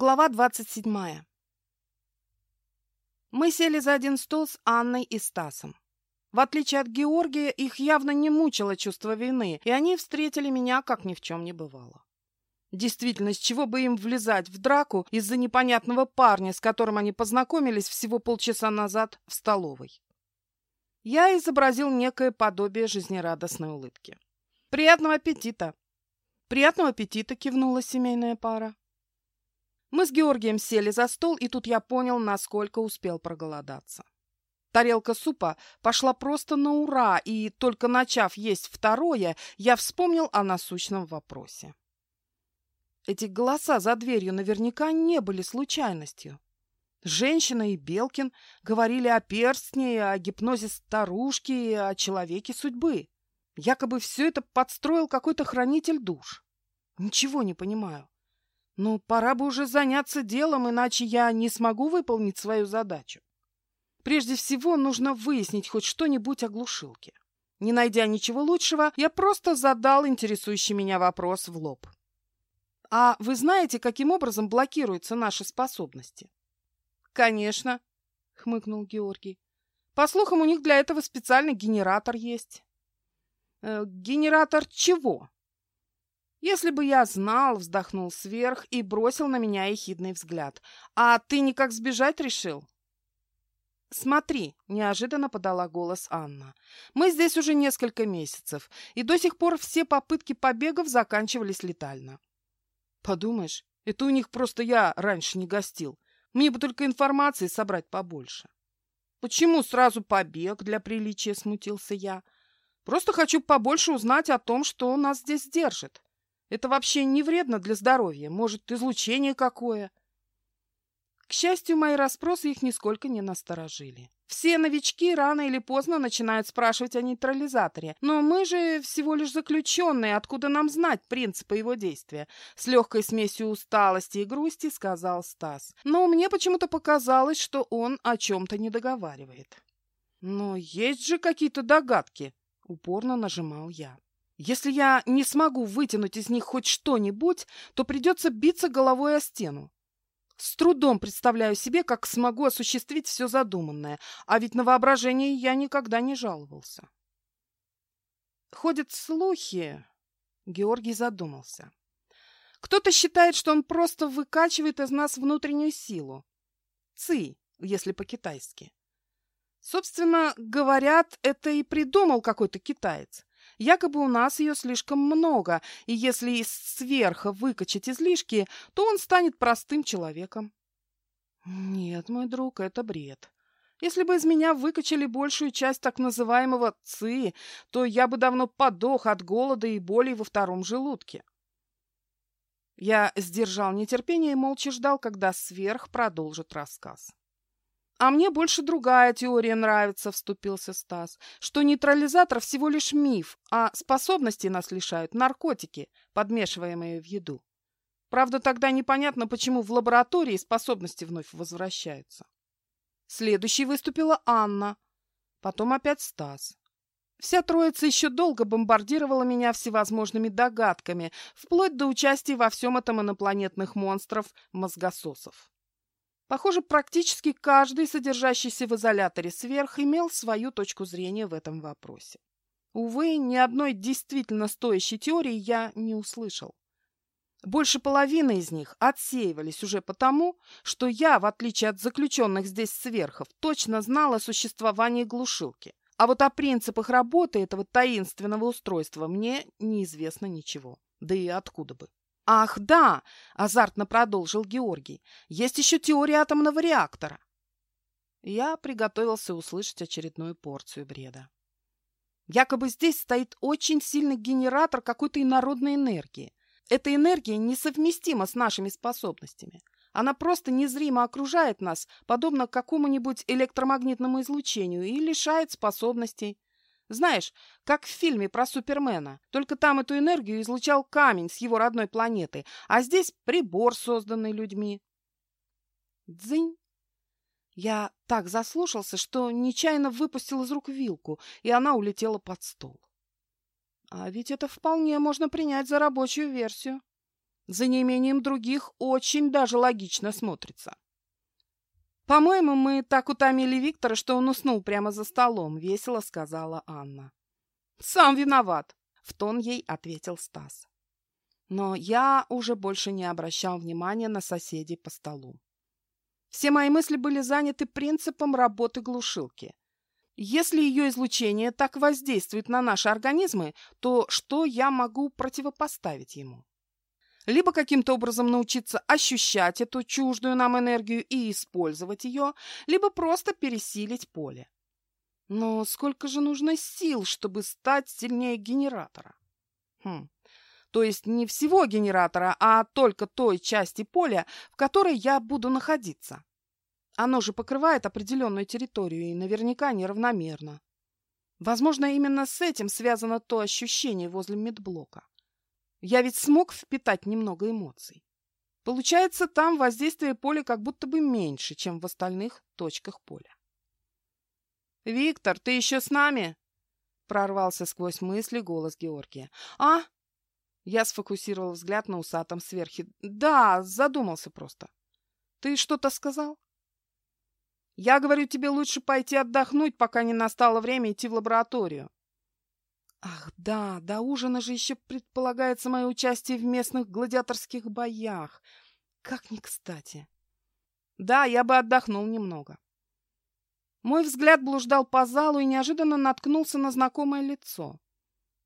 Глава двадцать седьмая. Мы сели за один стол с Анной и Стасом. В отличие от Георгия, их явно не мучило чувство вины, и они встретили меня, как ни в чем не бывало. Действительно, с чего бы им влезать в драку из-за непонятного парня, с которым они познакомились всего полчаса назад в столовой? Я изобразил некое подобие жизнерадостной улыбки. «Приятного аппетита!» «Приятного аппетита!» — кивнула семейная пара. Мы с Георгием сели за стол, и тут я понял, насколько успел проголодаться. Тарелка супа пошла просто на ура, и только начав есть второе, я вспомнил о насущном вопросе. Эти голоса за дверью наверняка не были случайностью. Женщина и Белкин говорили о перстне, о гипнозе старушки о человеке судьбы. Якобы все это подстроил какой-то хранитель душ. Ничего не понимаю. Но пора бы уже заняться делом, иначе я не смогу выполнить свою задачу. Прежде всего, нужно выяснить хоть что-нибудь о глушилке. Не найдя ничего лучшего, я просто задал интересующий меня вопрос в лоб. «А вы знаете, каким образом блокируются наши способности?» «Конечно», — хмыкнул Георгий. «По слухам, у них для этого специальный генератор есть». «Э, «Генератор чего?» Если бы я знал, вздохнул сверх и бросил на меня ехидный взгляд. А ты никак сбежать решил? «Смотри», — неожиданно подала голос Анна, — «мы здесь уже несколько месяцев, и до сих пор все попытки побегов заканчивались летально». «Подумаешь, это у них просто я раньше не гостил. Мне бы только информации собрать побольше». «Почему сразу побег для приличия?» — смутился я. «Просто хочу побольше узнать о том, что нас здесь держит. Это вообще не вредно для здоровья. Может, излучение какое. К счастью, мои расспросы их нисколько не насторожили. Все новички рано или поздно начинают спрашивать о нейтрализаторе, но мы же всего лишь заключенные, откуда нам знать принципы его действия? С легкой смесью усталости и грусти сказал Стас. Но мне почему-то показалось, что он о чем-то не договаривает. Но есть же какие-то догадки, упорно нажимал я. Если я не смогу вытянуть из них хоть что-нибудь, то придется биться головой о стену. С трудом представляю себе, как смогу осуществить все задуманное, а ведь на воображение я никогда не жаловался. Ходят слухи... Георгий задумался. Кто-то считает, что он просто выкачивает из нас внутреннюю силу. Ци, если по-китайски. Собственно, говорят, это и придумал какой-то китаец. Якобы у нас ее слишком много, и если сверха выкачать излишки, то он станет простым человеком. Нет, мой друг, это бред. Если бы из меня выкачали большую часть так называемого ЦИ, то я бы давно подох от голода и боли во втором желудке. Я сдержал нетерпение и молча ждал, когда сверх продолжит рассказ. «А мне больше другая теория нравится», — вступился Стас, «что нейтрализатор всего лишь миф, а способности нас лишают наркотики, подмешиваемые в еду. Правда, тогда непонятно, почему в лаборатории способности вновь возвращаются». Следующей выступила Анна, потом опять Стас. Вся троица еще долго бомбардировала меня всевозможными догадками, вплоть до участия во всем этом инопланетных монстров-мозгососов. Похоже, практически каждый, содержащийся в изоляторе сверх, имел свою точку зрения в этом вопросе. Увы, ни одной действительно стоящей теории я не услышал. Больше половины из них отсеивались уже потому, что я, в отличие от заключенных здесь сверхов, точно знал о существовании глушилки. А вот о принципах работы этого таинственного устройства мне неизвестно ничего. Да и откуда бы. «Ах, да!» – азартно продолжил Георгий. «Есть еще теория атомного реактора». Я приготовился услышать очередную порцию бреда. Якобы здесь стоит очень сильный генератор какой-то инородной энергии. Эта энергия несовместима с нашими способностями. Она просто незримо окружает нас, подобно какому-нибудь электромагнитному излучению, и лишает способностей. Знаешь, как в фильме про Супермена. Только там эту энергию излучал камень с его родной планеты, а здесь прибор, созданный людьми. Дзынь! Я так заслушался, что нечаянно выпустил из рук вилку, и она улетела под стол. А ведь это вполне можно принять за рабочую версию. За неимением других очень даже логично смотрится. «По-моему, мы так утомили Виктора, что он уснул прямо за столом», — весело сказала Анна. «Сам виноват», — в тон ей ответил Стас. Но я уже больше не обращал внимания на соседей по столу. Все мои мысли были заняты принципом работы глушилки. Если ее излучение так воздействует на наши организмы, то что я могу противопоставить ему? Либо каким-то образом научиться ощущать эту чуждую нам энергию и использовать ее, либо просто пересилить поле. Но сколько же нужно сил, чтобы стать сильнее генератора? Хм. То есть не всего генератора, а только той части поля, в которой я буду находиться. Оно же покрывает определенную территорию и наверняка неравномерно. Возможно, именно с этим связано то ощущение возле медблока. Я ведь смог впитать немного эмоций. Получается, там воздействие поля как будто бы меньше, чем в остальных точках поля. «Виктор, ты еще с нами?» Прорвался сквозь мысли голос Георгия. «А?» Я сфокусировал взгляд на усатом сверхе. «Да, задумался просто. Ты что-то сказал?» Я говорю, тебе лучше пойти отдохнуть, пока не настало время идти в лабораторию. Ах, да, до ужина же еще предполагается мое участие в местных гладиаторских боях. Как не кстати. Да, я бы отдохнул немного. Мой взгляд блуждал по залу и неожиданно наткнулся на знакомое лицо.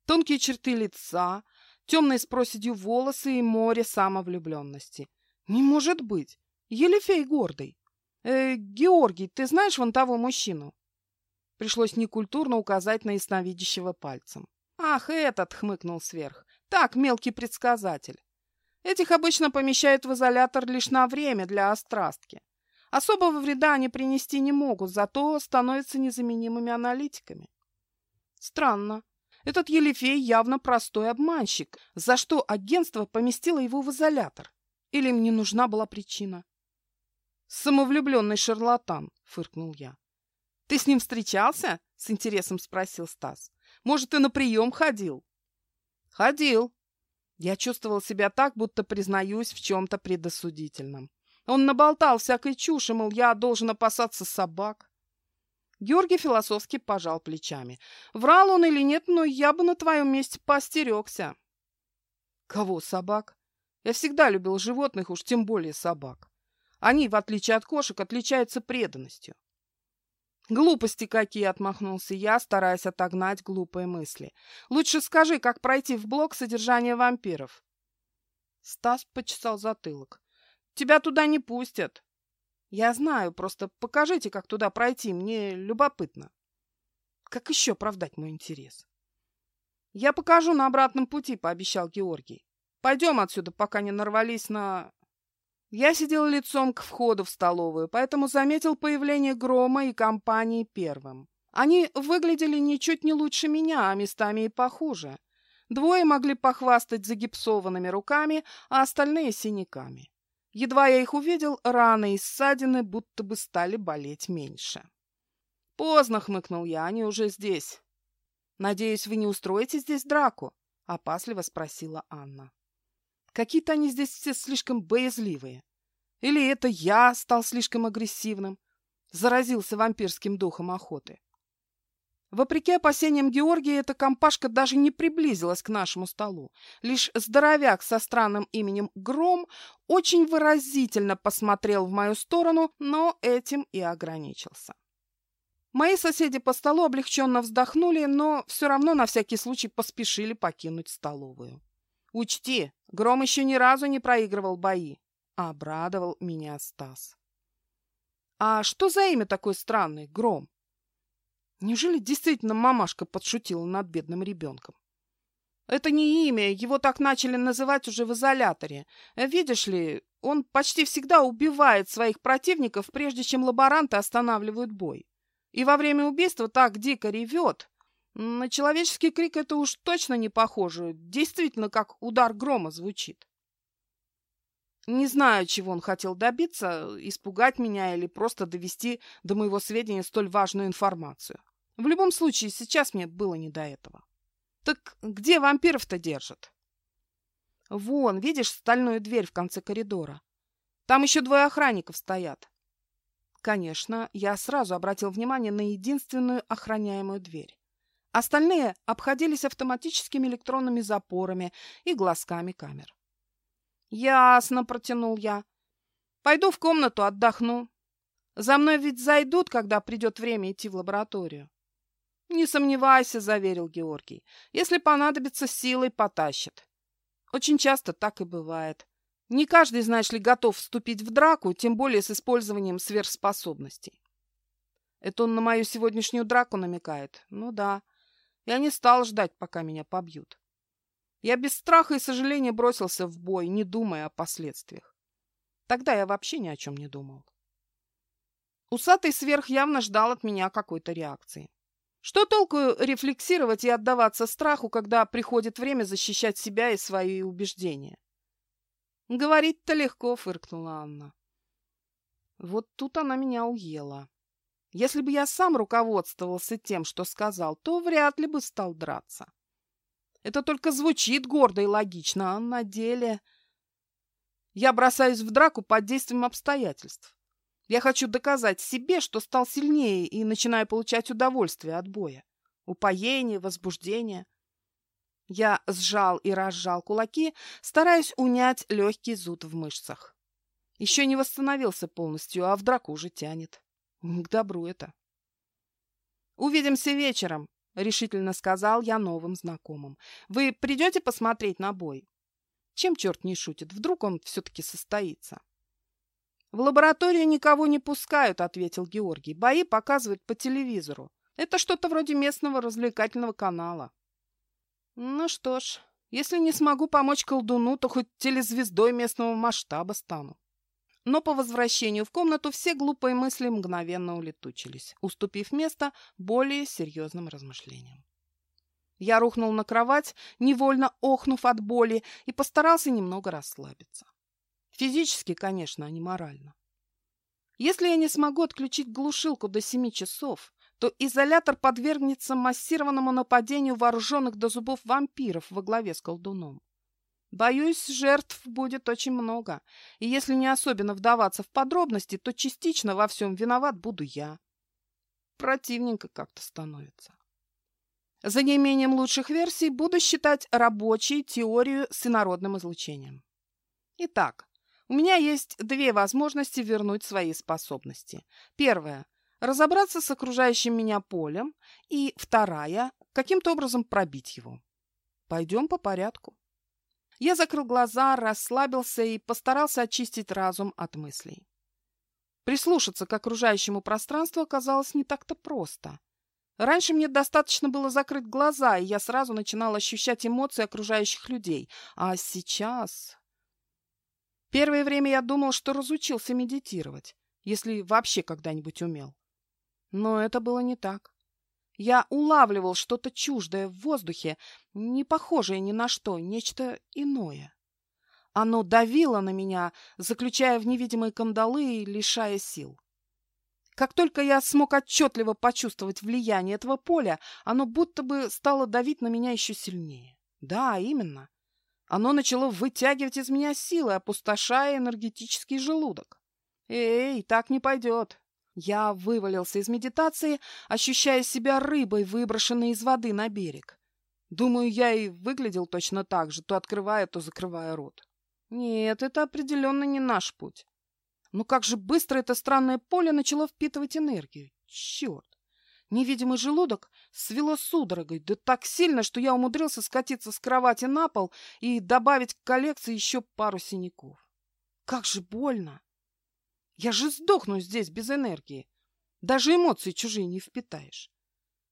Тонкие черты лица, темные с проседью волосы и море самовлюбленности. Не может быть! Елефей гордый. «Э, Георгий, ты знаешь вон того мужчину?» Пришлось некультурно указать на ясновидящего пальцем. «Ах, этот!» — хмыкнул сверх. «Так, мелкий предсказатель. Этих обычно помещают в изолятор лишь на время для острастки. Особого вреда они принести не могут, зато становятся незаменимыми аналитиками. Странно. Этот Елифей явно простой обманщик, за что агентство поместило его в изолятор. Или им не нужна была причина? «Самовлюбленный шарлатан», — фыркнул я. «Ты с ним встречался?» — с интересом спросил Стас. «Может, ты на прием ходил?» «Ходил». Я чувствовал себя так, будто признаюсь в чем-то предосудительном. Он наболтал всякой чуши, мол, я должен опасаться собак. Георгий философски пожал плечами. Врал он или нет, но я бы на твоем месте постерегся. Кого собак? Я всегда любил животных, уж тем более собак. Они, в отличие от кошек, отличаются преданностью. «Глупости какие!» — отмахнулся я, стараясь отогнать глупые мысли. «Лучше скажи, как пройти в блок содержания вампиров?» Стас почесал затылок. «Тебя туда не пустят». «Я знаю, просто покажите, как туда пройти, мне любопытно». «Как еще оправдать мой интерес?» «Я покажу на обратном пути», — пообещал Георгий. «Пойдем отсюда, пока не нарвались на...» Я сидел лицом к входу в столовую, поэтому заметил появление Грома и компании первым. Они выглядели ничуть не лучше меня, а местами и похуже. Двое могли похвастать загипсованными руками, а остальные — синяками. Едва я их увидел, раны и ссадины будто бы стали болеть меньше. «Поздно», — хмыкнул я, — «они уже здесь». «Надеюсь, вы не устроите здесь драку?» — опасливо спросила Анна. Какие-то они здесь все слишком боязливые. Или это я стал слишком агрессивным, заразился вампирским духом охоты. Вопреки опасениям Георгия, эта компашка даже не приблизилась к нашему столу. Лишь здоровяк со странным именем Гром очень выразительно посмотрел в мою сторону, но этим и ограничился. Мои соседи по столу облегченно вздохнули, но все равно на всякий случай поспешили покинуть столовую. Учти, Гром еще ни разу не проигрывал бои. Обрадовал меня Стас. А что за имя такое странное, Гром? Неужели действительно мамашка подшутила над бедным ребенком? Это не имя, его так начали называть уже в изоляторе. Видишь ли, он почти всегда убивает своих противников, прежде чем лаборанты останавливают бой. И во время убийства так дико ревет, на человеческий крик это уж точно не похоже. Действительно, как удар грома звучит. Не знаю, чего он хотел добиться, испугать меня или просто довести до моего сведения столь важную информацию. В любом случае, сейчас мне было не до этого. Так где вампиров-то держат? Вон, видишь стальную дверь в конце коридора? Там еще двое охранников стоят. Конечно, я сразу обратил внимание на единственную охраняемую дверь. Остальные обходились автоматическими электронными запорами и глазками камер. «Ясно», — протянул я. «Пойду в комнату отдохну. За мной ведь зайдут, когда придет время идти в лабораторию». «Не сомневайся», — заверил Георгий. «Если понадобится, силой потащит». Очень часто так и бывает. Не каждый, знаешь ли, готов вступить в драку, тем более с использованием сверхспособностей. Это он на мою сегодняшнюю драку намекает? Ну да. Я не стал ждать, пока меня побьют. Я без страха и сожаления бросился в бой, не думая о последствиях. Тогда я вообще ни о чем не думал. Усатый сверх явно ждал от меня какой-то реакции. Что толку рефлексировать и отдаваться страху, когда приходит время защищать себя и свои убеждения? Говорить-то легко, фыркнула Анна. Вот тут она меня уела. Если бы я сам руководствовался тем, что сказал, то вряд ли бы стал драться. Это только звучит гордо и логично, а на деле... Я бросаюсь в драку под действием обстоятельств. Я хочу доказать себе, что стал сильнее и начинаю получать удовольствие от боя. Упоение, возбуждение. Я сжал и разжал кулаки, стараясь унять легкий зуд в мышцах. Еще не восстановился полностью, а в драку уже тянет. К добру это. «Увидимся вечером», — решительно сказал я новым знакомым. «Вы придете посмотреть на бой?» Чем черт не шутит? Вдруг он все-таки состоится? «В лабораторию никого не пускают», — ответил Георгий. «Бои показывают по телевизору. Это что-то вроде местного развлекательного канала». «Ну что ж, если не смогу помочь колдуну, то хоть телезвездой местного масштаба стану». Но по возвращению в комнату все глупые мысли мгновенно улетучились, уступив место более серьезным размышлениям. Я рухнул на кровать, невольно охнув от боли, и постарался немного расслабиться. Физически, конечно, а не морально. Если я не смогу отключить глушилку до семи часов, то изолятор подвергнется массированному нападению вооруженных до зубов вампиров во главе с колдуном. Боюсь, жертв будет очень много, и если не особенно вдаваться в подробности, то частично во всем виноват буду я. Противненько как-то становится. За неимением лучших версий буду считать рабочей теорию с инородным излучением. Итак, у меня есть две возможности вернуть свои способности. Первая – разобраться с окружающим меня полем. И вторая – каким-то образом пробить его. Пойдем по порядку. Я закрыл глаза, расслабился и постарался очистить разум от мыслей. Прислушаться к окружающему пространству оказалось не так-то просто. Раньше мне достаточно было закрыть глаза, и я сразу начинал ощущать эмоции окружающих людей. А сейчас... Первое время я думал, что разучился медитировать, если вообще когда-нибудь умел. Но это было не так. Я улавливал что-то чуждое в воздухе, не похожее ни на что, нечто иное. Оно давило на меня, заключая в невидимые кандалы и лишая сил. Как только я смог отчетливо почувствовать влияние этого поля, оно будто бы стало давить на меня еще сильнее. Да, именно. Оно начало вытягивать из меня силы, опустошая энергетический желудок. Эй, так не пойдет. Я вывалился из медитации, ощущая себя рыбой, выброшенной из воды на берег. Думаю, я и выглядел точно так же, то открывая, то закрывая рот. Нет, это определенно не наш путь. Но как же быстро это странное поле начало впитывать энергию. Черт! Невидимый желудок свело судорогой, да так сильно, что я умудрился скатиться с кровати на пол и добавить к коллекции еще пару синяков. Как же больно! Я же сдохну здесь без энергии. Даже эмоции чужие не впитаешь.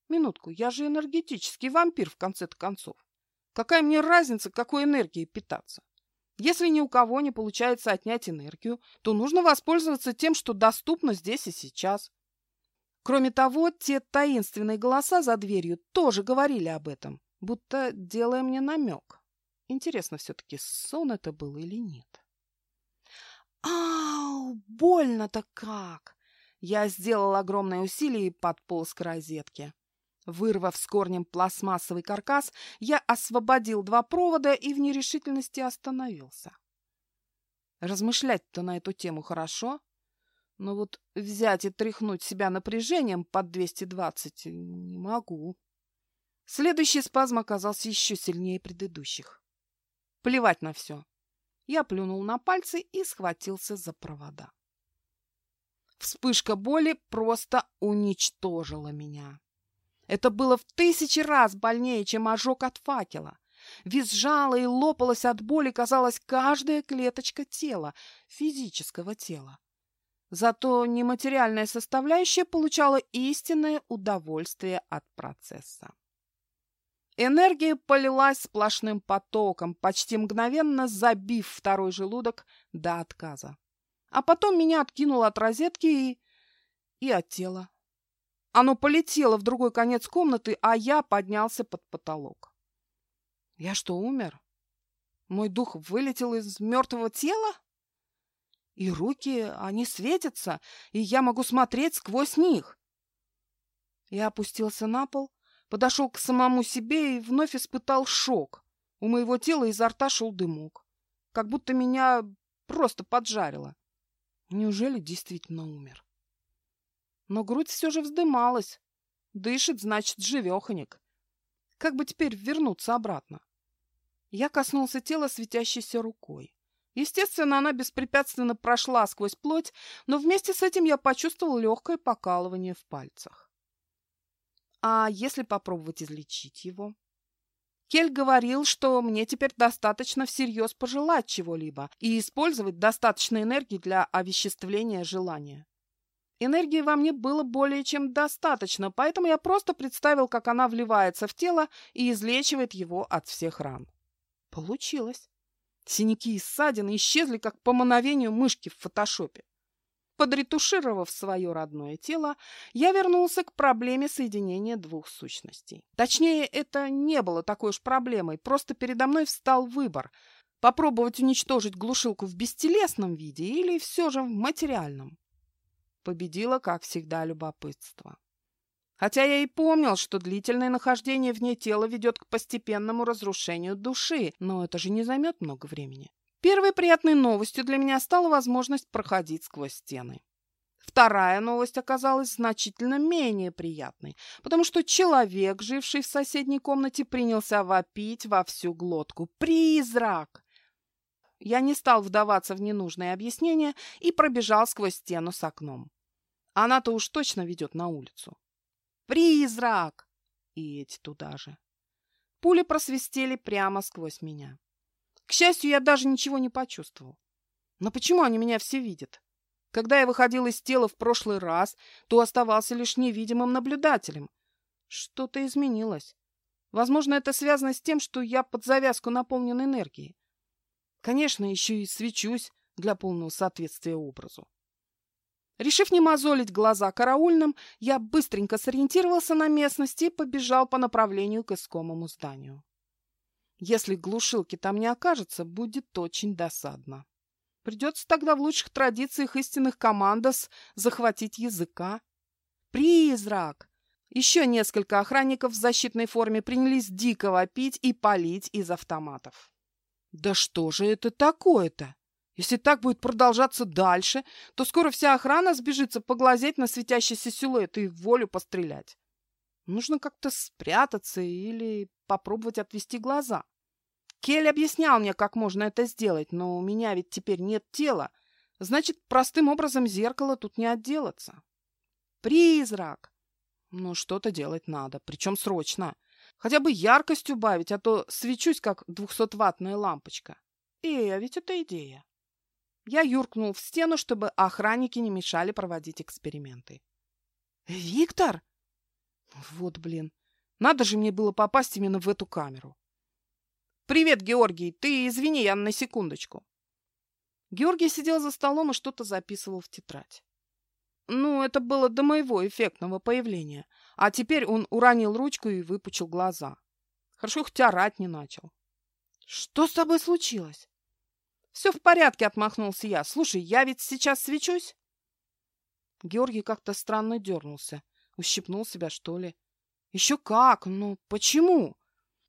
Минутку, я же энергетический вампир в конце-то концов. Какая мне разница, какой энергией питаться? Если ни у кого не получается отнять энергию, то нужно воспользоваться тем, что доступно здесь и сейчас. Кроме того, те таинственные голоса за дверью тоже говорили об этом, будто делая мне намек. Интересно все-таки, сон это был или нет? Ау, больно-то как! Я сделал огромное усилие и подполз к розетке. Вырвав с корнем пластмассовый каркас, я освободил два провода и в нерешительности остановился. Размышлять-то на эту тему хорошо, но вот взять и тряхнуть себя напряжением под 220 не могу. Следующий спазм оказался еще сильнее предыдущих. Плевать на все. Я плюнул на пальцы и схватился за провода. Вспышка боли просто уничтожила меня. Это было в тысячи раз больнее, чем ожог от факела. Визжала и лопалась от боли, казалось, каждая клеточка тела, физического тела. Зато нематериальная составляющая получала истинное удовольствие от процесса. Энергия полилась сплошным потоком, почти мгновенно забив второй желудок до отказа. А потом меня откинуло от розетки и... и от тела. Оно полетело в другой конец комнаты, а я поднялся под потолок. Я что, умер? Мой дух вылетел из мертвого тела? И руки, они светятся, и я могу смотреть сквозь них. Я опустился на пол, подошел к самому себе и вновь испытал шок. У моего тела изо рта шел дымок, как будто меня просто поджарило. Неужели действительно умер? но грудь все же вздымалась. Дышит, значит, живеханик. Как бы теперь вернуться обратно? Я коснулся тела светящейся рукой. Естественно, она беспрепятственно прошла сквозь плоть, но вместе с этим я почувствовал легкое покалывание в пальцах. А если попробовать излечить его? Кель говорил, что мне теперь достаточно всерьез пожелать чего-либо и использовать достаточно энергии для овеществления желания. Энергии во мне было более чем достаточно, поэтому я просто представил, как она вливается в тело и излечивает его от всех ран. Получилось. Синяки и ссадины исчезли, как по мановению мышки в фотошопе. Подретушировав свое родное тело, я вернулся к проблеме соединения двух сущностей. Точнее, это не было такой уж проблемой, просто передо мной встал выбор – попробовать уничтожить глушилку в бестелесном виде или все же в материальном. Победило, как всегда, любопытство. Хотя я и помнил, что длительное нахождение вне тела ведет к постепенному разрушению души, но это же не займет много времени. Первой приятной новостью для меня стала возможность проходить сквозь стены. Вторая новость оказалась значительно менее приятной, потому что человек, живший в соседней комнате, принялся вопить во всю глотку. «Призрак!» Я не стал вдаваться в ненужные объяснения и пробежал сквозь стену с окном. Она-то уж точно ведет на улицу. «Призрак!» И эти туда же. Пули просвистели прямо сквозь меня. К счастью, я даже ничего не почувствовал. Но почему они меня все видят? Когда я выходил из тела в прошлый раз, то оставался лишь невидимым наблюдателем. Что-то изменилось. Возможно, это связано с тем, что я под завязку наполнен энергией. Конечно, еще и свечусь для полного соответствия образу. Решив не мозолить глаза караульным, я быстренько сориентировался на местности и побежал по направлению к искомому зданию. Если глушилки там не окажется, будет очень досадно. Придется тогда в лучших традициях истинных командос захватить языка. Призрак! Еще несколько охранников в защитной форме принялись дико вопить и палить из автоматов. Да что же это такое-то? Если так будет продолжаться дальше, то скоро вся охрана сбежится поглазеть на светящийся силуэт и волю пострелять. Нужно как-то спрятаться или попробовать отвести глаза. Кель объяснял мне, как можно это сделать, но у меня ведь теперь нет тела. Значит, простым образом зеркало тут не отделаться. Призрак! Ну, что-то делать надо, причем срочно. Хотя бы яркость убавить, а то свечусь, как двухсотваттная лампочка. Эй, а ведь это идея. Я юркнул в стену, чтобы охранники не мешали проводить эксперименты. «Виктор?» Вот, блин, надо же мне было попасть именно в эту камеру. «Привет, Георгий, ты извини, я на секундочку». Георгий сидел за столом и что-то записывал в тетрадь. Ну, это было до моего эффектного появления. А теперь он уронил ручку и выпучил глаза. Хорошо, хоть орать не начал. «Что с тобой случилось?» «Все в порядке», — отмахнулся я. «Слушай, я ведь сейчас свечусь?» Георгий как-то странно дернулся. Ущипнул себя, что ли. Еще как? Ну, почему?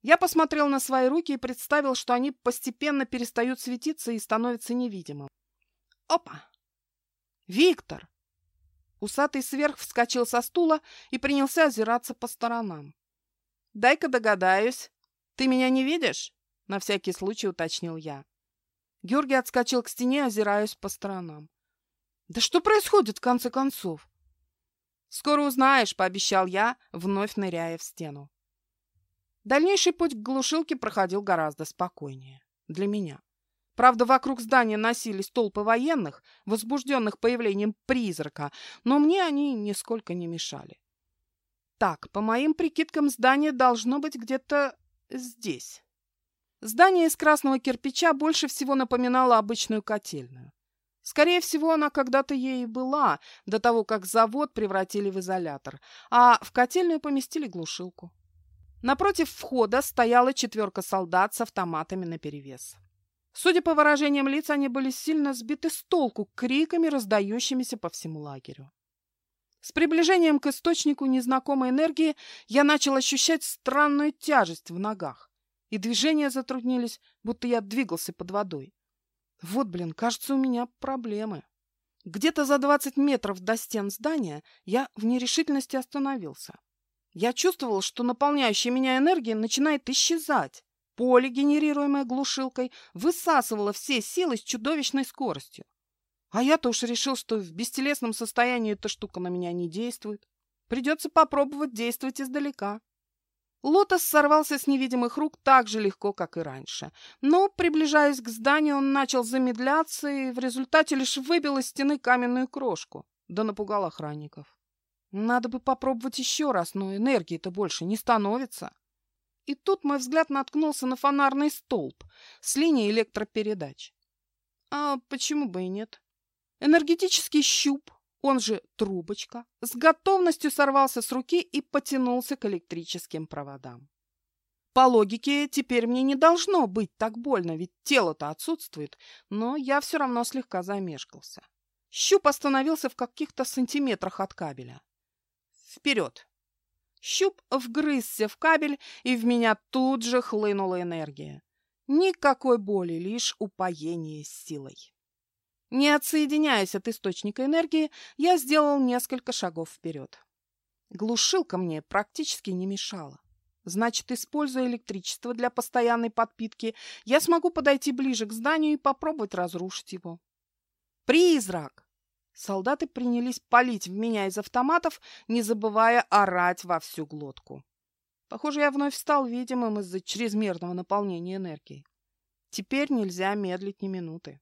Я посмотрел на свои руки и представил, что они постепенно перестают светиться и становятся невидимым. Опа! Виктор! Усатый сверх вскочил со стула и принялся озираться по сторонам. «Дай-ка догадаюсь. Ты меня не видишь?» — на всякий случай уточнил я. Георгий отскочил к стене, озираясь по сторонам. «Да что происходит, в конце концов?» «Скоро узнаешь», — пообещал я, вновь ныряя в стену. Дальнейший путь к глушилке проходил гораздо спокойнее. Для меня. Правда, вокруг здания носились толпы военных, возбужденных появлением призрака, но мне они нисколько не мешали. Так, по моим прикидкам, здание должно быть где-то здесь. Здание из красного кирпича больше всего напоминало обычную котельную. Скорее всего, она когда-то ей была, до того, как завод превратили в изолятор, а в котельную поместили глушилку. Напротив входа стояла четверка солдат с автоматами наперевес. Судя по выражениям лиц, они были сильно сбиты с толку криками, раздающимися по всему лагерю. С приближением к источнику незнакомой энергии я начал ощущать странную тяжесть в ногах, и движения затруднились, будто я двигался под водой. Вот, блин, кажется, у меня проблемы. Где-то за 20 метров до стен здания я в нерешительности остановился. Я чувствовал, что наполняющая меня энергия начинает исчезать. Поле, генерируемое глушилкой, высасывало все силы с чудовищной скоростью. А я-то уж решил, что в бестелесном состоянии эта штука на меня не действует. Придется попробовать действовать издалека. Лотос сорвался с невидимых рук так же легко, как и раньше. Но, приближаясь к зданию, он начал замедляться и в результате лишь выбил из стены каменную крошку, да напугал охранников. Надо бы попробовать еще раз, но энергии-то больше не становится. И тут мой взгляд наткнулся на фонарный столб с линией электропередач. А почему бы и нет? Энергетический щуп, он же трубочка, с готовностью сорвался с руки и потянулся к электрическим проводам. По логике, теперь мне не должно быть так больно, ведь тело-то отсутствует, но я все равно слегка замешкался. Щуп остановился в каких-то сантиметрах от кабеля. Вперед! Щуп вгрызся в кабель, и в меня тут же хлынула энергия. Никакой боли, лишь упоение силой. Не отсоединяясь от источника энергии, я сделал несколько шагов вперед. Глушилка мне практически не мешала. Значит, используя электричество для постоянной подпитки, я смогу подойти ближе к зданию и попробовать разрушить его. «Призрак!» Солдаты принялись палить в меня из автоматов, не забывая орать во всю глотку. Похоже, я вновь стал видимым из-за чрезмерного наполнения энергии. Теперь нельзя медлить ни минуты.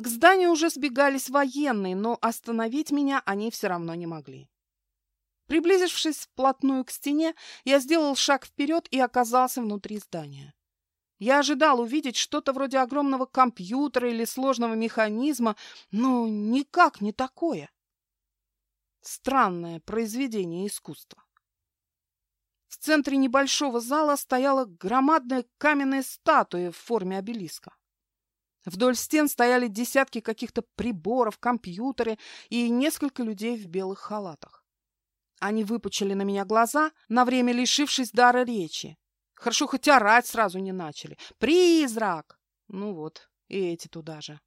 К зданию уже сбегались военные, но остановить меня они все равно не могли. Приблизившись вплотную к стене, я сделал шаг вперед и оказался внутри здания. Я ожидал увидеть что-то вроде огромного компьютера или сложного механизма, но никак не такое. Странное произведение искусства. В центре небольшого зала стояла громадная каменная статуя в форме обелиска. Вдоль стен стояли десятки каких-то приборов, компьютеры и несколько людей в белых халатах. Они выпучили на меня глаза, на время лишившись дара речи. Хорошо, хоть орать сразу не начали. «Призрак!» Ну вот, и эти туда же.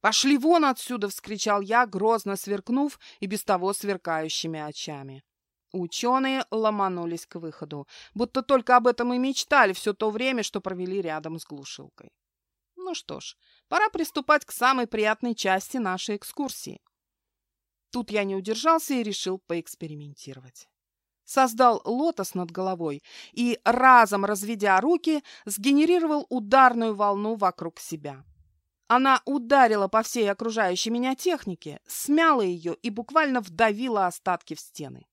«Пошли вон отсюда!» — вскричал я, грозно сверкнув и без того сверкающими очами. Ученые ломанулись к выходу, будто только об этом и мечтали все то время, что провели рядом с глушилкой. Ну что ж, пора приступать к самой приятной части нашей экскурсии. Тут я не удержался и решил поэкспериментировать создал лотос над головой и, разом разведя руки, сгенерировал ударную волну вокруг себя. Она ударила по всей окружающей меня технике, смяла ее и буквально вдавила остатки в стены.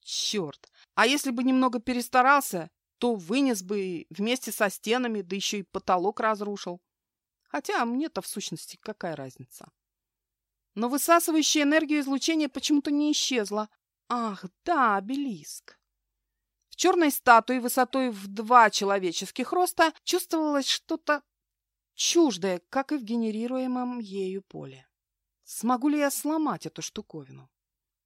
Черт! А если бы немного перестарался, то вынес бы вместе со стенами, да еще и потолок разрушил. Хотя мне-то в сущности какая разница. Но высасывающая энергию излучения почему-то не исчезла, Ах, да, обелиск. В черной статуе высотой в два человеческих роста чувствовалось что-то чуждое, как и в генерируемом ею поле. Смогу ли я сломать эту штуковину?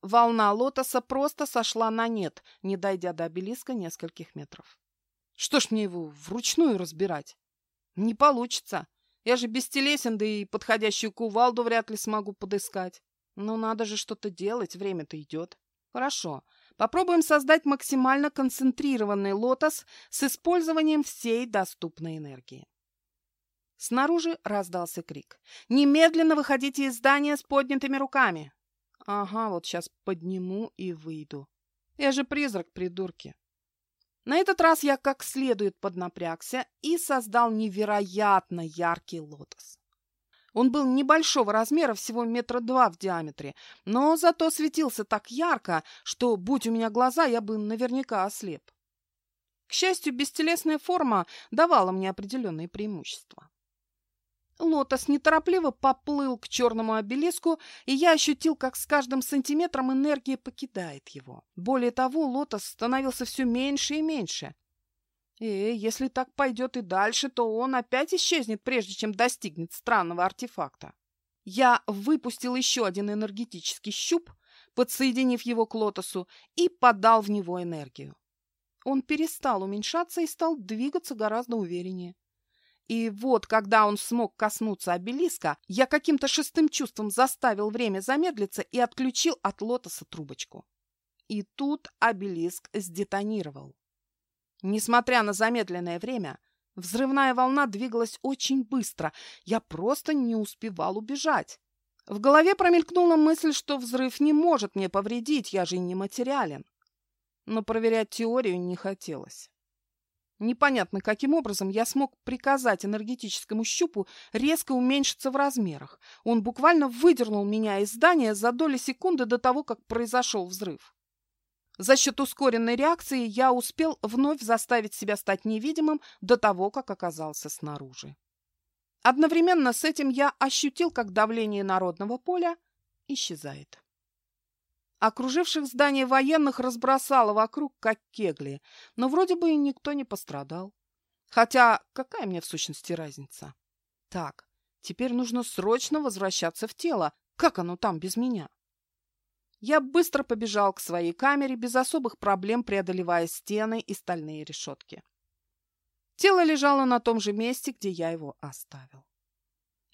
Волна лотоса просто сошла на нет, не дойдя до обелиска нескольких метров. Что ж мне его вручную разбирать? Не получится. Я же бестелесен, да и подходящую кувалду вряд ли смогу подыскать. Но надо же что-то делать, время-то идет. Хорошо. Попробуем создать максимально концентрированный лотос с использованием всей доступной энергии. Снаружи раздался крик. «Немедленно выходите из здания с поднятыми руками!» «Ага, вот сейчас подниму и выйду. Я же призрак, придурки!» На этот раз я как следует поднапрягся и создал невероятно яркий лотос. Он был небольшого размера, всего метра два в диаметре, но зато светился так ярко, что, будь у меня глаза, я бы наверняка ослеп. К счастью, бестелесная форма давала мне определенные преимущества. Лотос неторопливо поплыл к черному обелиску, и я ощутил, как с каждым сантиметром энергия покидает его. Более того, лотос становился все меньше и меньше. И если так пойдет и дальше, то он опять исчезнет, прежде чем достигнет странного артефакта. Я выпустил еще один энергетический щуп, подсоединив его к лотосу, и подал в него энергию. Он перестал уменьшаться и стал двигаться гораздо увереннее. И вот, когда он смог коснуться обелиска, я каким-то шестым чувством заставил время замедлиться и отключил от лотоса трубочку. И тут обелиск сдетонировал. Несмотря на замедленное время, взрывная волна двигалась очень быстро. Я просто не успевал убежать. В голове промелькнула мысль, что взрыв не может мне повредить, я же не материален. Но проверять теорию не хотелось. Непонятно, каким образом я смог приказать энергетическому щупу резко уменьшиться в размерах. Он буквально выдернул меня из здания за доли секунды до того, как произошел взрыв. За счет ускоренной реакции я успел вновь заставить себя стать невидимым до того, как оказался снаружи. Одновременно с этим я ощутил, как давление народного поля исчезает. Окруживших здание военных разбросало вокруг, как кегли, но вроде бы и никто не пострадал. Хотя какая мне в сущности разница? Так, теперь нужно срочно возвращаться в тело. Как оно там без меня? Я быстро побежал к своей камере, без особых проблем преодолевая стены и стальные решетки. Тело лежало на том же месте, где я его оставил.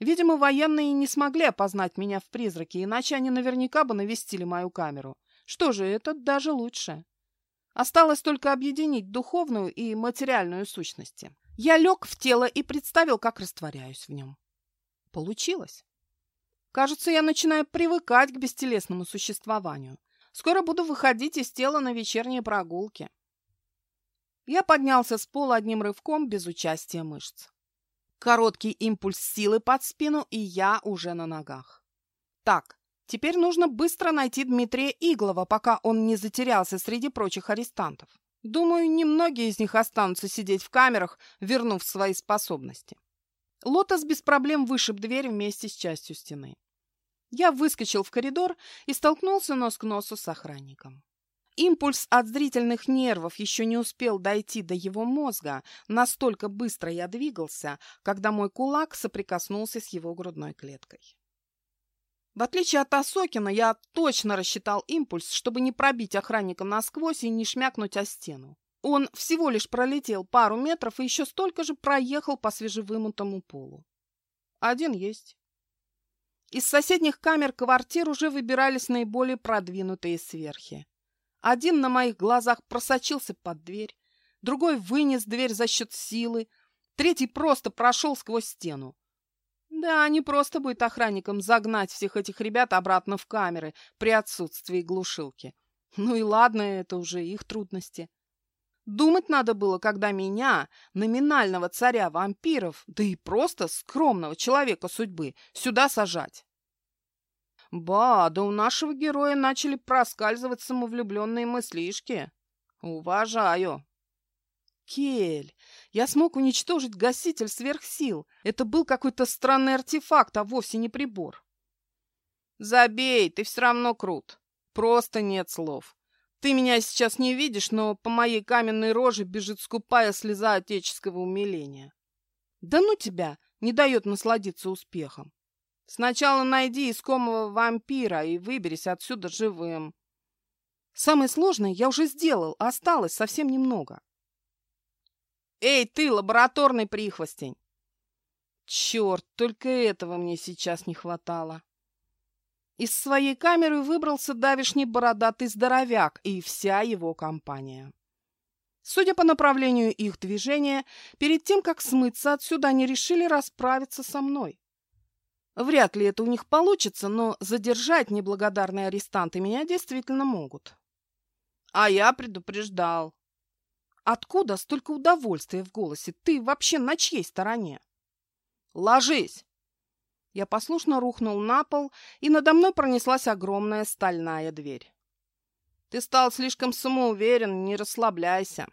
Видимо, военные не смогли опознать меня в призраке, иначе они наверняка бы навестили мою камеру. Что же, это даже лучше. Осталось только объединить духовную и материальную сущности. Я лег в тело и представил, как растворяюсь в нем. Получилось. Кажется, я начинаю привыкать к бестелесному существованию. Скоро буду выходить из тела на вечерние прогулки. Я поднялся с пола одним рывком без участия мышц. Короткий импульс силы под спину, и я уже на ногах. Так, теперь нужно быстро найти Дмитрия Иглова, пока он не затерялся среди прочих арестантов. Думаю, немногие из них останутся сидеть в камерах, вернув свои способности. Лотос без проблем вышиб дверь вместе с частью стены. Я выскочил в коридор и столкнулся нос к носу с охранником. Импульс от зрительных нервов еще не успел дойти до его мозга, настолько быстро я двигался, когда мой кулак соприкоснулся с его грудной клеткой. В отличие от Осокина, я точно рассчитал импульс, чтобы не пробить охранника насквозь и не шмякнуть о стену. Он всего лишь пролетел пару метров и еще столько же проехал по свежевымытому полу. Один есть. Из соседних камер квартир уже выбирались наиболее продвинутые сверхи. Один на моих глазах просочился под дверь, другой вынес дверь за счет силы, третий просто прошел сквозь стену. Да, не просто будет охранникам загнать всех этих ребят обратно в камеры при отсутствии глушилки. Ну и ладно, это уже их трудности. Думать надо было, когда меня, номинального царя вампиров, да и просто скромного человека судьбы, сюда сажать. Ба, да у нашего героя начали проскальзывать самовлюбленные мыслишки. Уважаю. Кель, я смог уничтожить гаситель сверхсил. Это был какой-то странный артефакт, а вовсе не прибор. Забей, ты все равно крут. Просто нет слов. Ты меня сейчас не видишь, но по моей каменной роже бежит скупая слеза отеческого умиления. Да ну тебя, не дает насладиться успехом. Сначала найди искомого вампира и выберись отсюда живым. Самое сложное я уже сделал, а осталось совсем немного. Эй, ты, лабораторный прихвостень! Черт, только этого мне сейчас не хватало. Из своей камеры выбрался давишний бородатый здоровяк и вся его компания. Судя по направлению их движения, перед тем, как смыться отсюда, они решили расправиться со мной. Вряд ли это у них получится, но задержать неблагодарные арестанты меня действительно могут. А я предупреждал. Откуда столько удовольствия в голосе? Ты вообще на чьей стороне? Ложись! Я послушно рухнул на пол, и надо мной пронеслась огромная стальная дверь. Ты стал слишком самоуверен, не расслабляйся.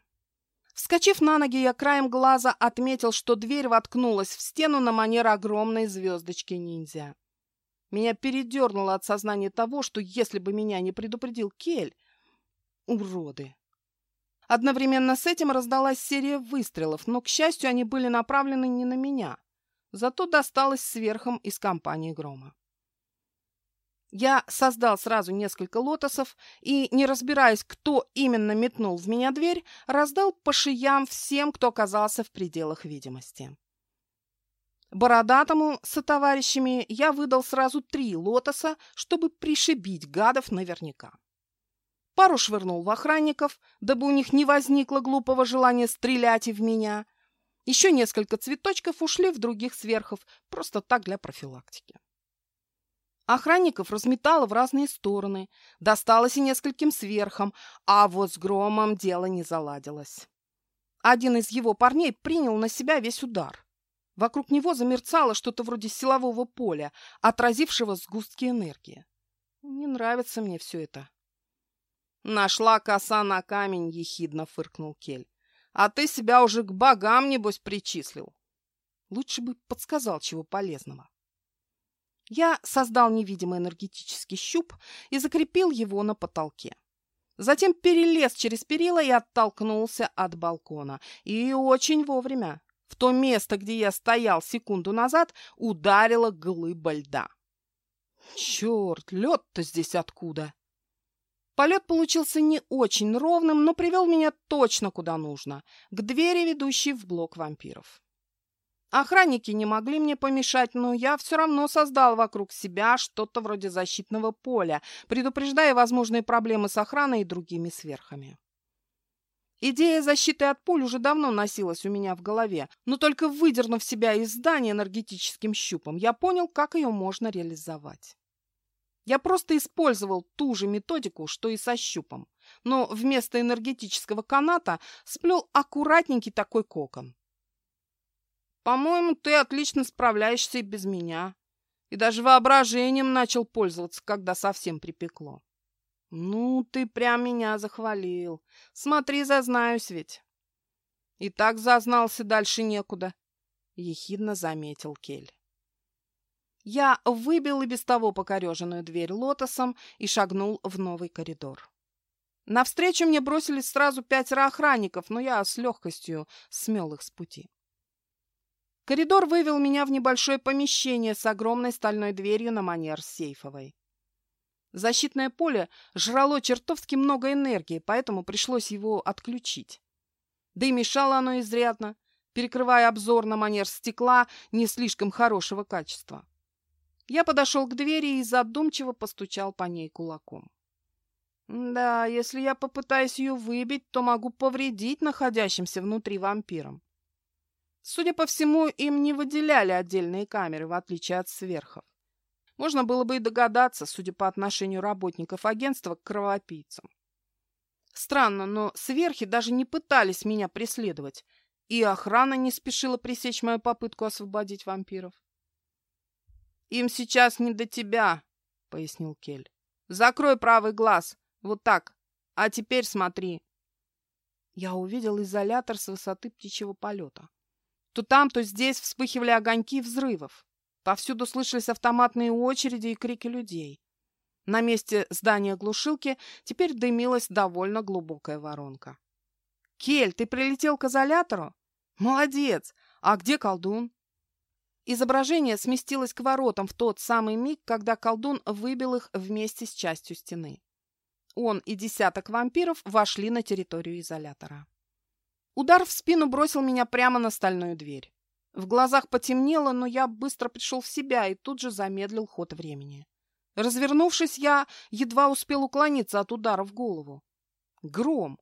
Вскочив на ноги, я краем глаза отметил, что дверь воткнулась в стену на манер огромной звездочки ниндзя. Меня передернуло от сознания того, что если бы меня не предупредил Кель... Уроды! Одновременно с этим раздалась серия выстрелов, но, к счастью, они были направлены не на меня. Зато досталось сверхом из компании Грома. Я создал сразу несколько лотосов и, не разбираясь, кто именно метнул в меня дверь, раздал по шиям всем, кто оказался в пределах видимости. Бородатому со товарищами я выдал сразу три лотоса, чтобы пришибить гадов наверняка. Пару швырнул в охранников, дабы у них не возникло глупого желания стрелять и в меня. Еще несколько цветочков ушли в других сверхов, просто так для профилактики. Охранников разметало в разные стороны, досталось и нескольким сверхам, а вот с громом дело не заладилось. Один из его парней принял на себя весь удар. Вокруг него замерцало что-то вроде силового поля, отразившего сгустки энергии. Не нравится мне все это. «Нашла коса на камень», — ехидно фыркнул Кель. «А ты себя уже к богам, небось, причислил». Лучше бы подсказал чего полезного. Я создал невидимый энергетический щуп и закрепил его на потолке. Затем перелез через перила и оттолкнулся от балкона. И очень вовремя. В то место, где я стоял секунду назад, ударила глыба льда. Черт, лед-то здесь откуда? Полет получился не очень ровным, но привел меня точно куда нужно, к двери, ведущей в блок вампиров. Охранники не могли мне помешать, но я все равно создал вокруг себя что-то вроде защитного поля, предупреждая возможные проблемы с охраной и другими сверхами. Идея защиты от пуль уже давно носилась у меня в голове, но только выдернув себя из здания энергетическим щупом, я понял, как ее можно реализовать. Я просто использовал ту же методику, что и со щупом, но вместо энергетического каната сплел аккуратненький такой кокон. По-моему, ты отлично справляешься и без меня. И даже воображением начал пользоваться, когда совсем припекло. Ну, ты прям меня захвалил. Смотри, зазнаюсь ведь. И так зазнался, дальше некуда, — ехидно заметил Кель. Я выбил и без того покореженную дверь лотосом и шагнул в новый коридор. Навстречу мне бросились сразу пятеро охранников, но я с легкостью смел их с пути. Коридор вывел меня в небольшое помещение с огромной стальной дверью на манер сейфовой. Защитное поле жрало чертовски много энергии, поэтому пришлось его отключить. Да и мешало оно изрядно, перекрывая обзор на манер стекла не слишком хорошего качества. Я подошел к двери и задумчиво постучал по ней кулаком. Да, если я попытаюсь ее выбить, то могу повредить находящимся внутри вампирам. Судя по всему, им не выделяли отдельные камеры, в отличие от сверхов. Можно было бы и догадаться, судя по отношению работников агентства к кровопийцам. Странно, но сверхи даже не пытались меня преследовать, и охрана не спешила пресечь мою попытку освободить вампиров. «Им сейчас не до тебя», — пояснил Кель. «Закрой правый глаз, вот так, а теперь смотри». Я увидел изолятор с высоты птичьего полета. То там, то здесь вспыхивали огоньки взрывов. Повсюду слышались автоматные очереди и крики людей. На месте здания глушилки теперь дымилась довольно глубокая воронка. «Кель, ты прилетел к изолятору? Молодец! А где колдун?» Изображение сместилось к воротам в тот самый миг, когда колдун выбил их вместе с частью стены. Он и десяток вампиров вошли на территорию изолятора. Удар в спину бросил меня прямо на стальную дверь. В глазах потемнело, но я быстро пришел в себя и тут же замедлил ход времени. Развернувшись, я едва успел уклониться от удара в голову. Гром!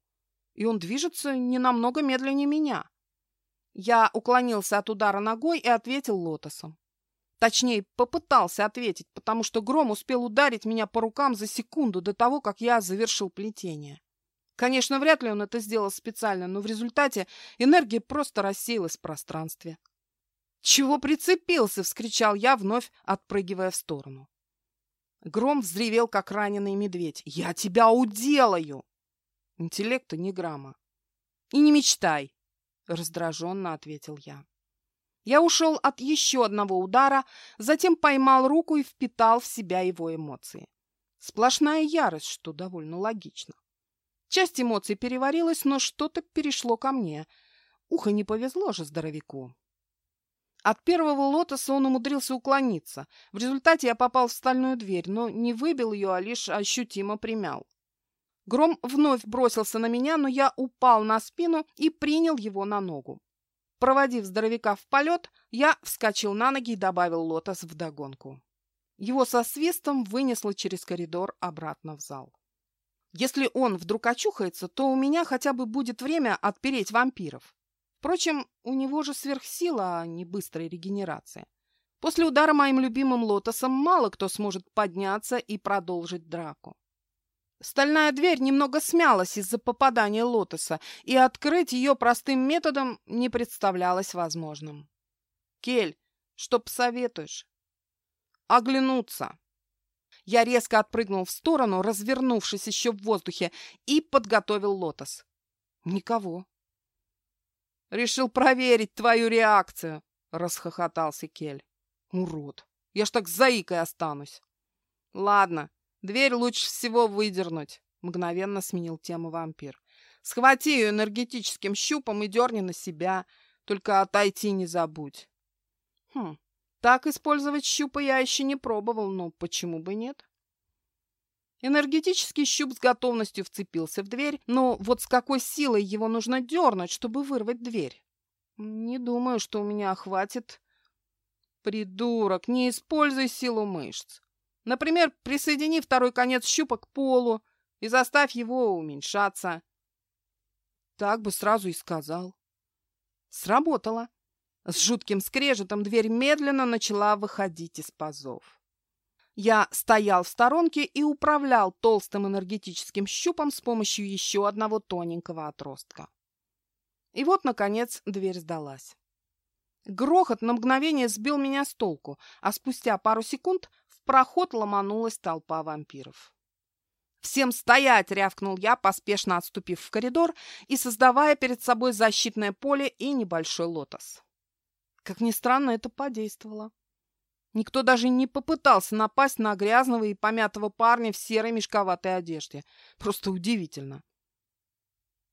И он движется не намного медленнее меня. Я уклонился от удара ногой и ответил лотосом. Точнее, попытался ответить, потому что гром успел ударить меня по рукам за секунду до того, как я завершил плетение. Конечно, вряд ли он это сделал специально, но в результате энергия просто рассеялась в пространстве. «Чего прицепился?» — вскричал я, вновь отпрыгивая в сторону. Гром взревел, как раненый медведь. «Я тебя уделаю!» Интеллекта ни грамма. «И не мечтай!» — раздраженно ответил я. Я ушел от еще одного удара, затем поймал руку и впитал в себя его эмоции. Сплошная ярость, что довольно логично. Часть эмоций переварилась, но что-то перешло ко мне. Ухо не повезло же здоровяку. От первого лотоса он умудрился уклониться. В результате я попал в стальную дверь, но не выбил ее, а лишь ощутимо примял. Гром вновь бросился на меня, но я упал на спину и принял его на ногу. Проводив здоровяка в полет, я вскочил на ноги и добавил лотос в догонку. Его со свистом вынесло через коридор обратно в зал. Если он вдруг очухается, то у меня хотя бы будет время отпереть вампиров. Впрочем, у него же сверхсила, а не быстрая регенерация. После удара моим любимым лотосом мало кто сможет подняться и продолжить драку. Стальная дверь немного смялась из-за попадания лотоса, и открыть ее простым методом не представлялось возможным. «Кель, что посоветуешь?» «Оглянуться!» Я резко отпрыгнул в сторону, развернувшись еще в воздухе, и подготовил лотос. Никого. «Решил проверить твою реакцию!» — расхохотался Кель. «Урод! Я ж так заикой останусь!» «Ладно, дверь лучше всего выдернуть!» — мгновенно сменил тему вампир. «Схвати ее энергетическим щупом и дерни на себя, только отойти не забудь!» «Хм, так использовать щупа я еще не пробовал, но почему бы нет? Энергетический щуп с готовностью вцепился в дверь, но вот с какой силой его нужно дернуть, чтобы вырвать дверь? Не думаю, что у меня хватит... Придурок, не используй силу мышц. Например, присоедини второй конец щупа к полу и заставь его уменьшаться. Так бы сразу и сказал. Сработало. С жутким скрежетом дверь медленно начала выходить из пазов. Я стоял в сторонке и управлял толстым энергетическим щупом с помощью еще одного тоненького отростка. И вот, наконец, дверь сдалась. Грохот на мгновение сбил меня с толку, а спустя пару секунд в проход ломанулась толпа вампиров. «Всем стоять!» — рявкнул я, поспешно отступив в коридор и создавая перед собой защитное поле и небольшой лотос. Как ни странно, это подействовало. Никто даже не попытался напасть на грязного и помятого парня в серой мешковатой одежде. Просто удивительно.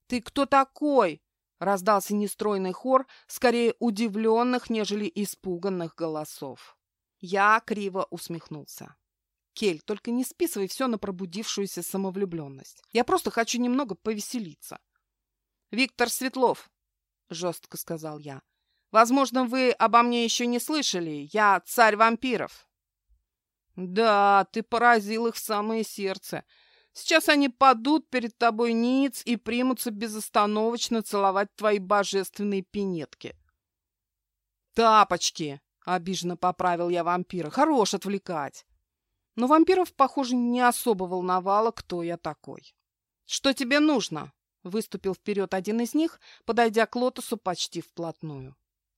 «Ты кто такой?» — раздался нестройный хор, скорее удивленных, нежели испуганных голосов. Я криво усмехнулся. «Кель, только не списывай все на пробудившуюся самовлюбленность. Я просто хочу немного повеселиться». «Виктор Светлов», — жестко сказал я, — Возможно, вы обо мне еще не слышали. Я царь вампиров. Да, ты поразил их в самое сердце. Сейчас они падут перед тобой ниц и примутся безостановочно целовать твои божественные пинетки. Тапочки, обиженно поправил я вампира. Хорош отвлекать. Но вампиров, похоже, не особо волновало, кто я такой. Что тебе нужно? Выступил вперед один из них, подойдя к лотосу почти вплотную.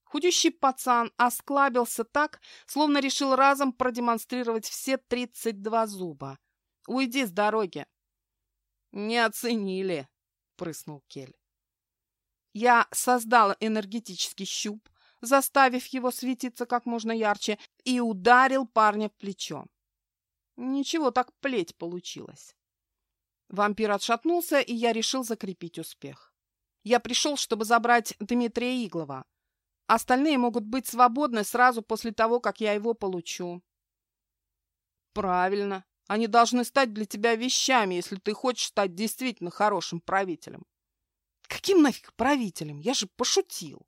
Худющий пацан осклабился так, словно решил разом продемонстрировать все тридцать два зуба. «Уйди с дороги!» «Не оценили!» — прыснул Кель. Я создал энергетический щуп, заставив его светиться как можно ярче, и ударил парня в плечо. Ничего, так плеть получилось. Вампир отшатнулся, и я решил закрепить успех. Я пришел, чтобы забрать Дмитрия Иглова. Остальные могут быть свободны сразу после того, как я его получу. Правильно. Они должны стать для тебя вещами, если ты хочешь стать действительно хорошим правителем. Каким нафиг правителем? Я же пошутил.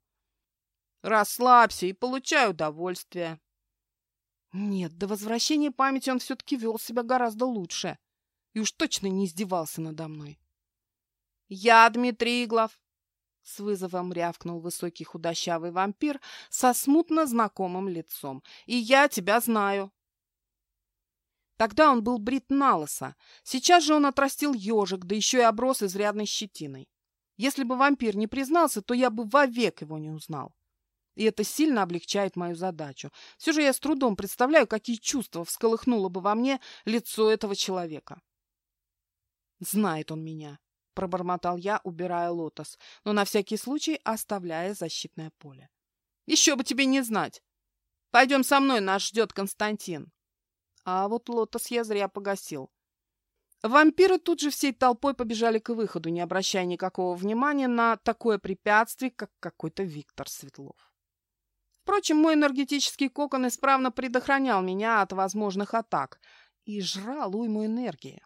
Расслабься и получай удовольствие. Нет, до возвращения памяти он все-таки вел себя гораздо лучше. И уж точно не издевался надо мной. Я Дмитрий Иглов. С вызовом рявкнул высокий худощавый вампир со смутно знакомым лицом. И я тебя знаю. Тогда он был брит на Сейчас же он отрастил ежик, да еще и оброс изрядной щетиной. Если бы вампир не признался, то я бы вовек его не узнал. И это сильно облегчает мою задачу. Все же я с трудом представляю, какие чувства всколыхнуло бы во мне лицо этого человека. Знает он меня, пробормотал я, убирая лотос, но на всякий случай оставляя защитное поле. Еще бы тебе не знать. Пойдем со мной, нас ждет Константин. А вот лотос я зря погасил. Вампиры тут же всей толпой побежали к выходу, не обращая никакого внимания на такое препятствие, как какой-то Виктор Светлов. Впрочем, мой энергетический кокон исправно предохранял меня от возможных атак и жрал уйму энергии.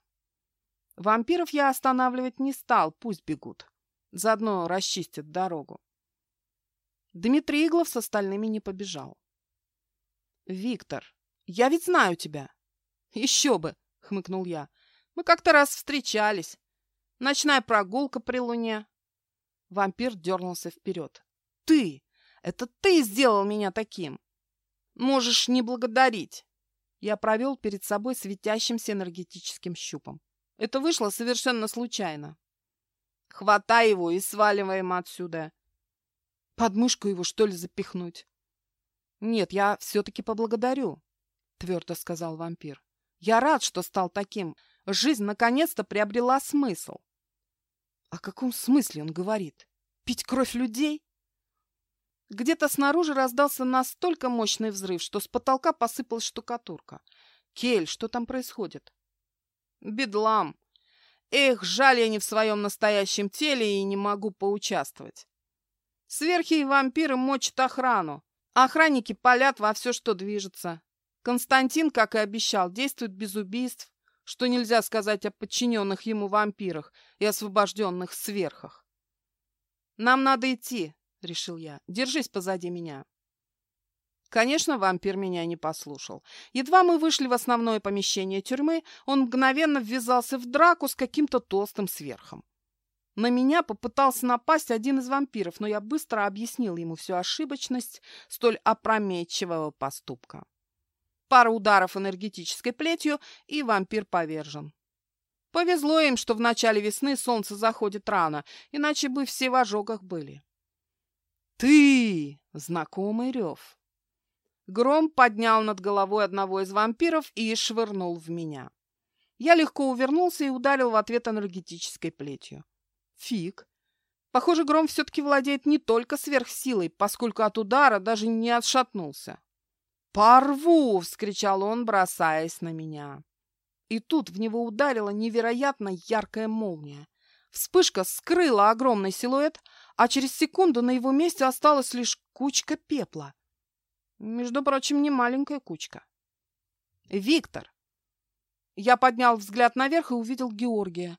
Вампиров я останавливать не стал, пусть бегут. Заодно расчистят дорогу. Дмитрий Иглов с остальными не побежал. «Виктор, я ведь знаю тебя. Еще бы, хмыкнул я. Мы как-то раз встречались. Ночная прогулка при луне. Вампир дернулся вперед. Ты! Это ты сделал меня таким! Можешь не благодарить. Я провел перед собой светящимся энергетическим щупом. Это вышло совершенно случайно. Хватай его и сваливаем отсюда. Под мышку его, что ли, запихнуть? Нет, я все-таки поблагодарю твердо сказал вампир. Я рад, что стал таким. Жизнь наконец-то приобрела смысл. О каком смысле он говорит? Пить кровь людей? Где-то снаружи раздался настолько мощный взрыв, что с потолка посыпалась штукатурка. Кель, что там происходит? Бедлам. Эх, жаль, я не в своем настоящем теле и не могу поучаствовать. Сверхи и вампиры мочат охрану. Охранники палят во все, что движется. Константин, как и обещал, действует без убийств, что нельзя сказать о подчиненных ему вампирах и освобожденных сверхах. «Нам надо идти», — решил я. «Держись позади меня». Конечно, вампир меня не послушал. Едва мы вышли в основное помещение тюрьмы, он мгновенно ввязался в драку с каким-то толстым сверхом. На меня попытался напасть один из вампиров, но я быстро объяснил ему всю ошибочность столь опрометчивого поступка. Пара ударов энергетической плетью, и вампир повержен. Повезло им, что в начале весны солнце заходит рано, иначе бы все в ожогах были. «Ты!» — знакомый рев. Гром поднял над головой одного из вампиров и швырнул в меня. Я легко увернулся и ударил в ответ энергетической плетью. Фиг. Похоже, Гром все-таки владеет не только сверхсилой, поскольку от удара даже не отшатнулся. «Порву!» — вскричал он, бросаясь на меня. И тут в него ударила невероятно яркая молния. Вспышка скрыла огромный силуэт, а через секунду на его месте осталась лишь кучка пепла. Между прочим, не маленькая кучка. «Виктор!» Я поднял взгляд наверх и увидел Георгия.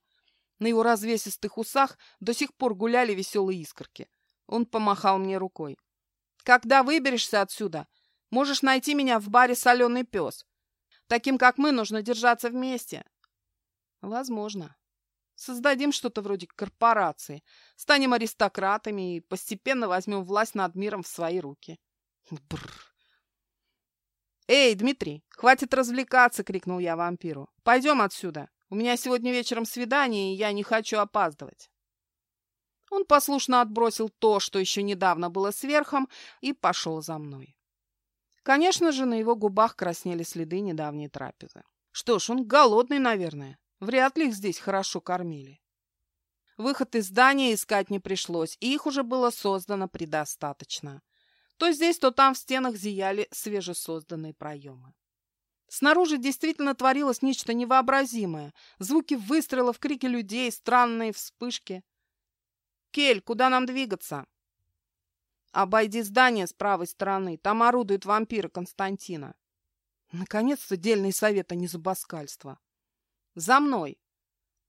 На его развесистых усах до сих пор гуляли веселые искорки. Он помахал мне рукой. «Когда выберешься отсюда, Можешь найти меня в баре «Соленый пес». Таким, как мы, нужно держаться вместе. Возможно. Создадим что-то вроде корпорации. Станем аристократами и постепенно возьмем власть над миром в свои руки. Бррр. «Эй, Дмитрий, хватит развлекаться!» — крикнул я вампиру. «Пойдем отсюда. У меня сегодня вечером свидание, и я не хочу опаздывать». Он послушно отбросил то, что еще недавно было сверхом, и пошел за мной. Конечно же, на его губах краснели следы недавней трапезы. Что ж, он голодный, наверное. Вряд ли их здесь хорошо кормили. Выход из здания искать не пришлось, и их уже было создано предостаточно. То здесь, то там в стенах зияли свежесозданные проемы. Снаружи действительно творилось нечто невообразимое. Звуки выстрелов, крики людей, странные вспышки. «Кель, куда нам двигаться?» Обойди здание с правой стороны. Там орудует вампира Константина. Наконец-то дельный совет, а не зубоскальство. За мной.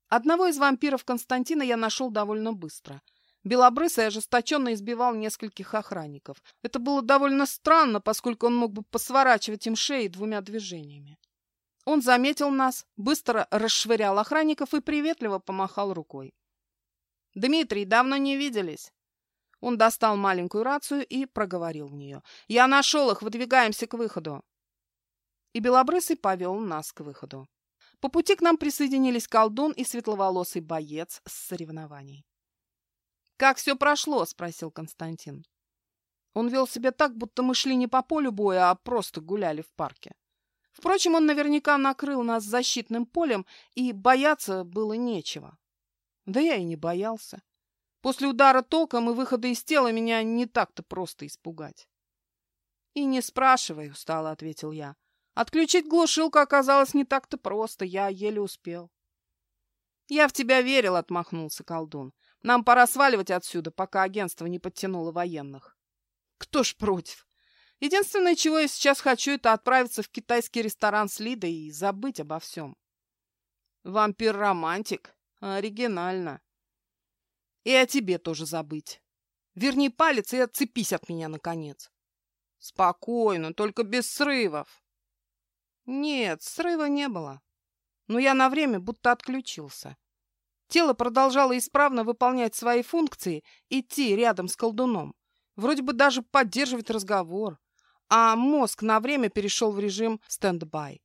Одного из вампиров Константина я нашел довольно быстро. Белобрысый ожесточенно избивал нескольких охранников. Это было довольно странно, поскольку он мог бы посворачивать им шеи двумя движениями. Он заметил нас, быстро расшвырял охранников и приветливо помахал рукой. «Дмитрий, давно не виделись». Он достал маленькую рацию и проговорил в нее. «Я нашел их, выдвигаемся к выходу». И Белобрысый повел нас к выходу. По пути к нам присоединились колдун и светловолосый боец с соревнований. «Как все прошло?» – спросил Константин. Он вел себя так, будто мы шли не по полю боя, а просто гуляли в парке. Впрочем, он наверняка накрыл нас защитным полем, и бояться было нечего. Да я и не боялся. После удара током и выхода из тела меня не так-то просто испугать. «И не спрашивай», — устало ответил я. «Отключить глушилку оказалось не так-то просто, я еле успел». «Я в тебя верил», — отмахнулся колдун. «Нам пора сваливать отсюда, пока агентство не подтянуло военных». «Кто ж против? Единственное, чего я сейчас хочу, это отправиться в китайский ресторан с Лидой и забыть обо всем. Вампир-романтик. Оригинально. И о тебе тоже забыть. Верни палец и отцепись от меня, наконец. Спокойно, только без срывов. Нет, срыва не было. Но я на время будто отключился. Тело продолжало исправно выполнять свои функции, идти рядом с колдуном. Вроде бы даже поддерживать разговор а мозг на время перешел в режим стендбай.